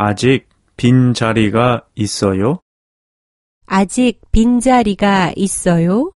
아직 빈 자리가 있어요? 아직 빈자리가 있어요?